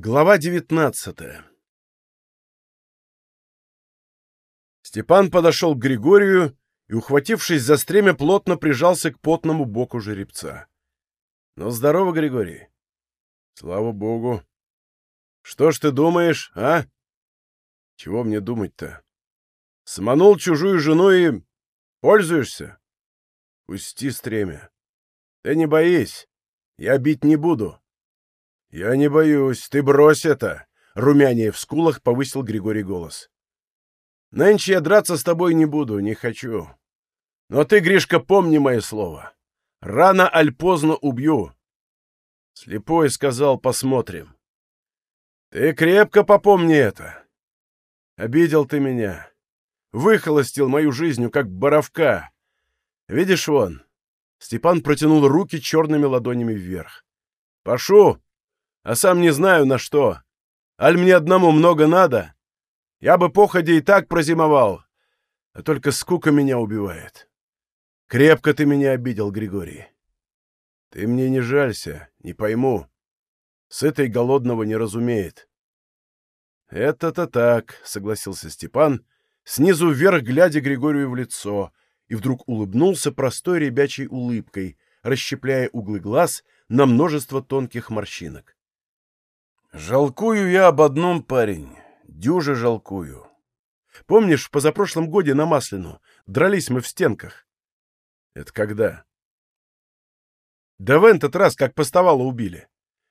Глава девятнадцатая Степан подошел к Григорию и, ухватившись за стремя, плотно прижался к потному боку жеребца. — Ну, здорово, Григорий. — Слава богу. — Что ж ты думаешь, а? — Чего мне думать-то? Сманул чужую жену и... Пользуешься? — Пусти стремя. Ты не боись, я бить не буду. «Я не боюсь. Ты брось это!» Румяние в скулах повысил Григорий голос. «Нынче я драться с тобой не буду, не хочу. Но ты, Гришка, помни мое слово. Рано аль поздно убью». Слепой сказал, посмотрим. «Ты крепко попомни это. Обидел ты меня. Выхолостил мою жизнь, как боровка. Видишь вон?» Степан протянул руки черными ладонями вверх. «Пошу!» А сам не знаю на что. Аль мне одному много надо? Я бы походе и так прозимовал, а только скука меня убивает. Крепко ты меня обидел, Григорий. Ты мне не жалься, не пойму. Сытый голодного не разумеет. Это-то так, согласился Степан, снизу вверх глядя Григорию в лицо, и вдруг улыбнулся простой ребячей улыбкой, расщепляя углы глаз на множество тонких морщинок. Жалкую я об одном, парень. Дюже жалкую. Помнишь, в позапрошлом годе на Маслину дрались мы в стенках? Это когда? Да в этот раз, как поставало убили.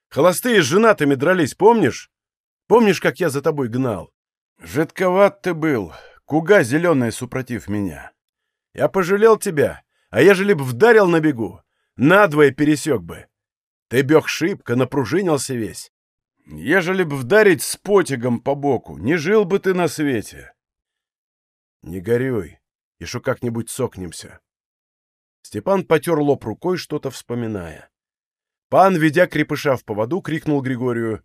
Холостые с женатыми дрались, помнишь? Помнишь, как я за тобой гнал? Жидковат ты был, куга зеленая супротив меня. Я пожалел тебя, а ежели б вдарил на бегу, надвое пересек бы. Ты бег шибко, напружинился весь. Ежели б вдарить с потягом по боку, не жил бы ты на свете. Не горюй, шо как-нибудь сокнемся. Степан потер лоб рукой, что-то вспоминая. Пан, ведя крепыша в поводу, крикнул Григорию.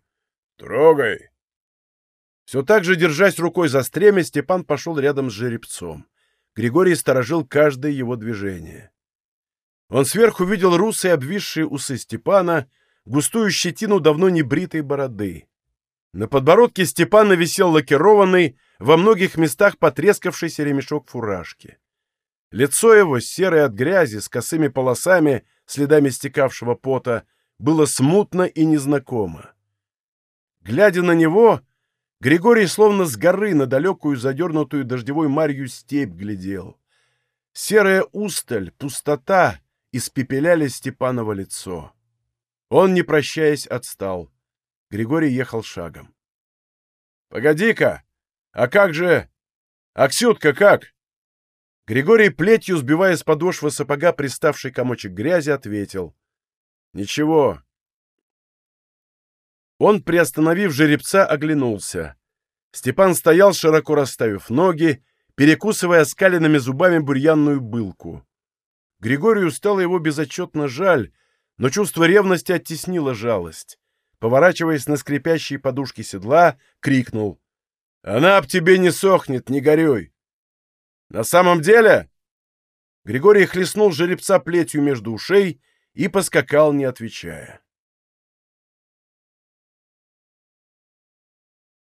«Трогай!» Все так же, держась рукой за стремя, Степан пошел рядом с жеребцом. Григорий сторожил каждое его движение. Он сверху видел русые обвисшие усы Степана — густую щетину давно не бритой бороды. На подбородке Степана висел лакированный, во многих местах потрескавшийся ремешок фуражки. Лицо его, серое от грязи, с косыми полосами, следами стекавшего пота, было смутно и незнакомо. Глядя на него, Григорий словно с горы на далекую задернутую дождевой марью степь глядел. Серая усталь, пустота испепеляли Степаново лицо. Он, не прощаясь, отстал. Григорий ехал шагом. — Погоди-ка! А как же... Аксютка как? Григорий плетью, сбивая с подошвы сапога приставший комочек грязи, ответил. — Ничего. Он, приостановив жеребца, оглянулся. Степан стоял, широко расставив ноги, перекусывая оскаленными зубами бурьянную былку. Григорию стало его безотчетно жаль, но чувство ревности оттеснило жалость. Поворачиваясь на скрипящие подушки седла, крикнул. «Она об тебе не сохнет, не горюй!» «На самом деле...» Григорий хлестнул жеребца плетью между ушей и поскакал, не отвечая.